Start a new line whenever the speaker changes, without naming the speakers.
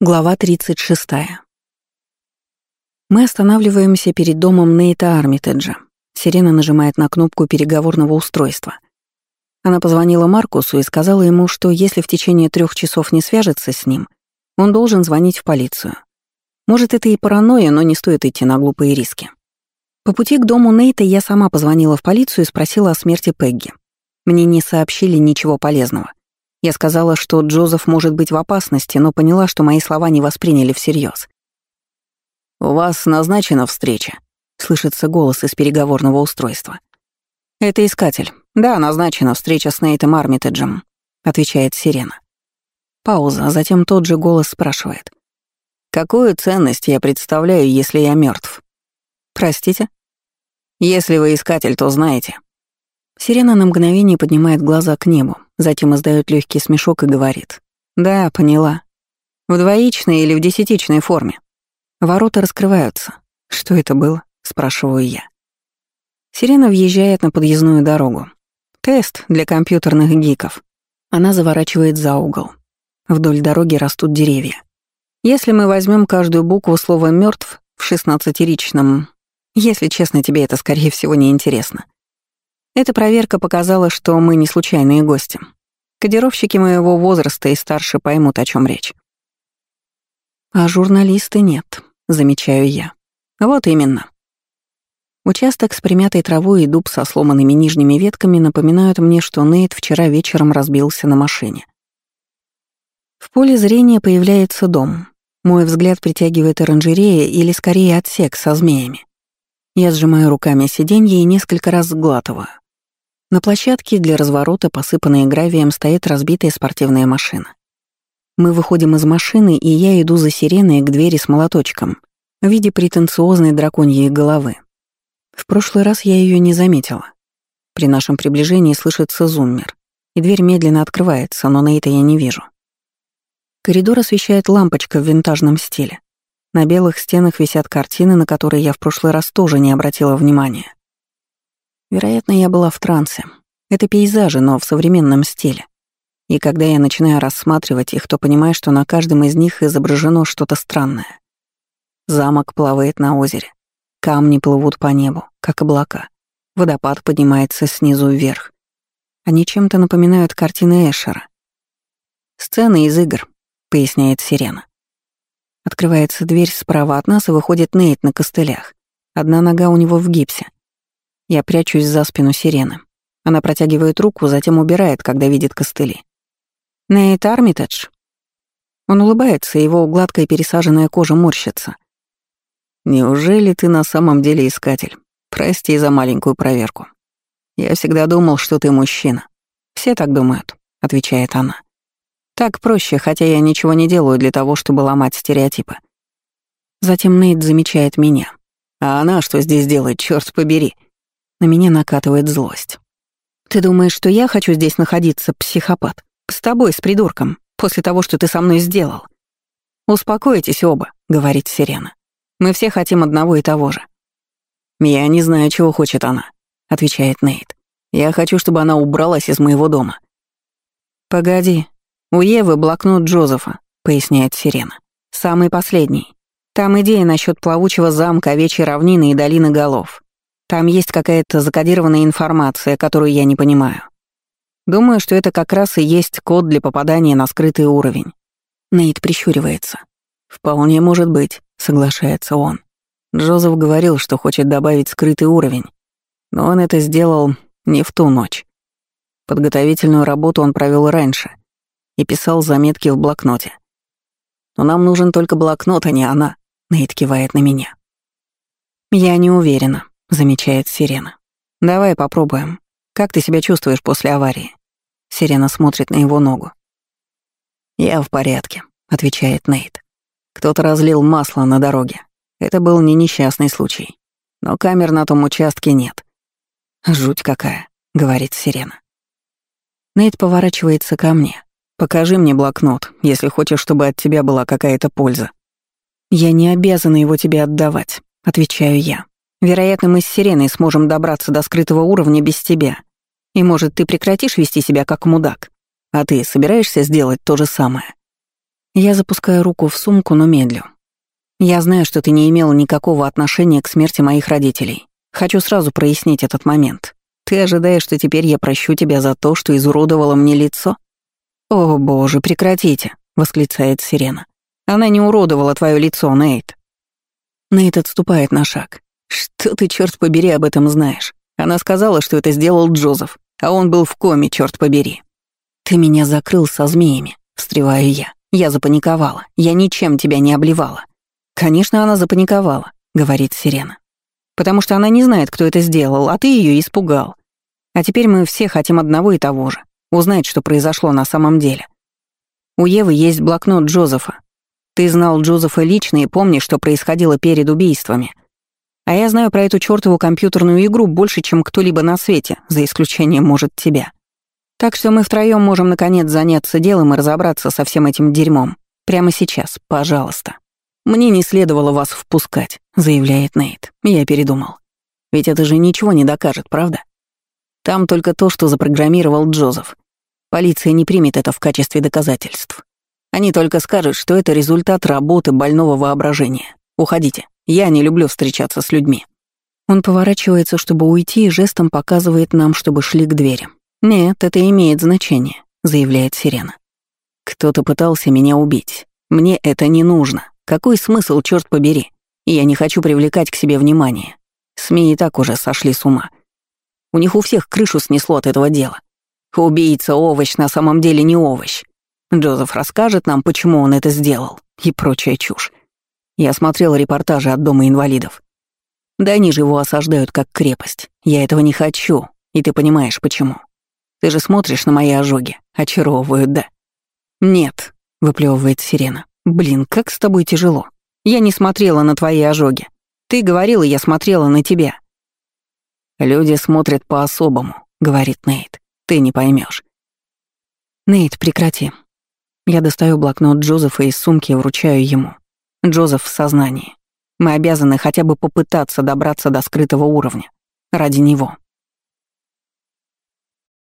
Глава 36. Мы останавливаемся перед домом Нейта Армитеджа. Сирена нажимает на кнопку переговорного устройства. Она позвонила Маркусу и сказала ему, что если в течение трех часов не свяжется с ним, он должен звонить в полицию. Может, это и паранойя, но не стоит идти на глупые риски. По пути к дому Нейта я сама позвонила в полицию и спросила о смерти Пегги. Мне не сообщили ничего полезного — я сказала, что Джозеф может быть в опасности, но поняла, что мои слова не восприняли всерьез. «У вас назначена встреча», — слышится голос из переговорного устройства. «Это искатель. Да, назначена встреча с Нейтом Армитеджем», — отвечает Сирена. Пауза, затем тот же голос спрашивает. «Какую ценность я представляю, если я мертв? «Простите?» «Если вы искатель, то знаете». Сирена на мгновение поднимает глаза к небу, затем издает легкий смешок и говорит. «Да, поняла. В двоичной или в десятичной форме. Ворота раскрываются. Что это было?» — спрашиваю я. Сирена въезжает на подъездную дорогу. Тест для компьютерных гиков. Она заворачивает за угол. Вдоль дороги растут деревья. Если мы возьмем каждую букву слова мертв в шестнадцатиричном, если честно, тебе это, скорее всего, не интересно. Эта проверка показала, что мы не случайные гости. Кодировщики моего возраста и старше поймут, о чем речь. А журналисты нет, замечаю я. Вот именно. Участок с примятой травой и дуб со сломанными нижними ветками напоминают мне, что Нейт вчера вечером разбился на машине. В поле зрения появляется дом. Мой взгляд притягивает оранжерея или скорее отсек со змеями. Я сжимаю руками сиденье и несколько раз сглатываю. На площадке для разворота, посыпанной гравием, стоит разбитая спортивная машина. Мы выходим из машины, и я иду за сиреной к двери с молоточком в виде претенциозной драконьей головы. В прошлый раз я ее не заметила. При нашем приближении слышится зуммер, и дверь медленно открывается, но на это я не вижу. Коридор освещает лампочка в винтажном стиле. На белых стенах висят картины, на которые я в прошлый раз тоже не обратила внимания. Вероятно, я была в трансе. Это пейзажи, но в современном стиле. И когда я начинаю рассматривать их, то понимаю, что на каждом из них изображено что-то странное. Замок плавает на озере. Камни плывут по небу, как облака. Водопад поднимается снизу вверх. Они чем-то напоминают картины Эшера. «Сцены из игр», — поясняет Сирена. Открывается дверь справа от нас, и выходит Нейт на костылях. Одна нога у него в гипсе. Я прячусь за спину сирены. Она протягивает руку, затем убирает, когда видит костыли. «Нейт Армитедж?» Он улыбается, его гладкая пересаженная кожа морщится. «Неужели ты на самом деле искатель? Прости за маленькую проверку. Я всегда думал, что ты мужчина. Все так думают», — отвечает она. «Так проще, хотя я ничего не делаю для того, чтобы ломать стереотипы». Затем Нейт замечает меня. «А она что здесь делает, черт побери?» На меня накатывает злость. «Ты думаешь, что я хочу здесь находиться, психопат? С тобой, с придурком, после того, что ты со мной сделал?» «Успокойтесь оба», — говорит Сирена. «Мы все хотим одного и того же». «Я не знаю, чего хочет она», — отвечает Нейт. «Я хочу, чтобы она убралась из моего дома». «Погоди. У Евы блокнот Джозефа», — поясняет Сирена. «Самый последний. Там идея насчет плавучего замка, овечьей равнины и долины голов. Там есть какая-то закодированная информация, которую я не понимаю. Думаю, что это как раз и есть код для попадания на скрытый уровень. Нейт прищуривается. «Вполне может быть», — соглашается он. Джозеф говорил, что хочет добавить скрытый уровень, но он это сделал не в ту ночь. Подготовительную работу он провел раньше и писал заметки в блокноте. «Но нам нужен только блокнот, а не она», — Нейт кивает на меня. «Я не уверена», — замечает Сирена. «Давай попробуем. Как ты себя чувствуешь после аварии?» Сирена смотрит на его ногу. «Я в порядке», — отвечает Нейт. «Кто-то разлил масло на дороге. Это был не несчастный случай. Но камер на том участке нет». «Жуть какая», — говорит Сирена. Нейт поворачивается ко мне. «Покажи мне блокнот, если хочешь, чтобы от тебя была какая-то польза». «Я не обязана его тебе отдавать», — отвечаю я. Вероятно, мы с Сиреной сможем добраться до скрытого уровня без тебя. И, может, ты прекратишь вести себя как мудак, а ты собираешься сделать то же самое?» Я запускаю руку в сумку, но медлю. Я знаю, что ты не имела никакого отношения к смерти моих родителей. Хочу сразу прояснить этот момент. Ты ожидаешь, что теперь я прощу тебя за то, что изуродовала мне лицо? О, боже, прекратите, восклицает Сирена. Она не уродовала твое лицо, Нейт. Нейт отступает на шаг. Что ты, черт побери, об этом знаешь? Она сказала, что это сделал Джозеф, а он был в коме, черт побери. Ты меня закрыл со змеями, встреваю я. Я запаниковала. Я ничем тебя не обливала. Конечно, она запаниковала, говорит Сирена. Потому что она не знает, кто это сделал, а ты ее испугал. А теперь мы все хотим одного и того же — узнать, что произошло на самом деле. У Евы есть блокнот Джозефа. Ты знал Джозефа лично и помнишь, что происходило перед убийствами — а я знаю про эту чёртову компьютерную игру больше, чем кто-либо на свете, за исключением, может, тебя. Так что мы втроём можем, наконец, заняться делом и разобраться со всем этим дерьмом. Прямо сейчас, пожалуйста. Мне не следовало вас впускать, заявляет Нейт. Я передумал. Ведь это же ничего не докажет, правда? Там только то, что запрограммировал Джозеф. Полиция не примет это в качестве доказательств. Они только скажут, что это результат работы больного воображения. Уходите. Я не люблю встречаться с людьми». Он поворачивается, чтобы уйти, и жестом показывает нам, чтобы шли к двери. «Нет, это имеет значение», — заявляет Сирена. «Кто-то пытался меня убить. Мне это не нужно. Какой смысл, черт побери? Я не хочу привлекать к себе внимание. СМИ и так уже сошли с ума. У них у всех крышу снесло от этого дела. Убийца-овощ на самом деле не овощ. Джозеф расскажет нам, почему он это сделал, и прочая чушь. Я смотрел репортажи от Дома инвалидов. Да они же его осаждают как крепость. Я этого не хочу, и ты понимаешь, почему. Ты же смотришь на мои ожоги, очаровывают, да? Нет, выплевывает Сирена. Блин, как с тобой тяжело. Я не смотрела на твои ожоги. Ты говорила, я смотрела на тебя. Люди смотрят по-особому, говорит Нейт. Ты не поймешь. Нейт, прекрати. Я достаю блокнот Джозефа из сумки и вручаю ему. Джозеф в сознании. Мы обязаны хотя бы попытаться добраться до скрытого уровня. Ради него.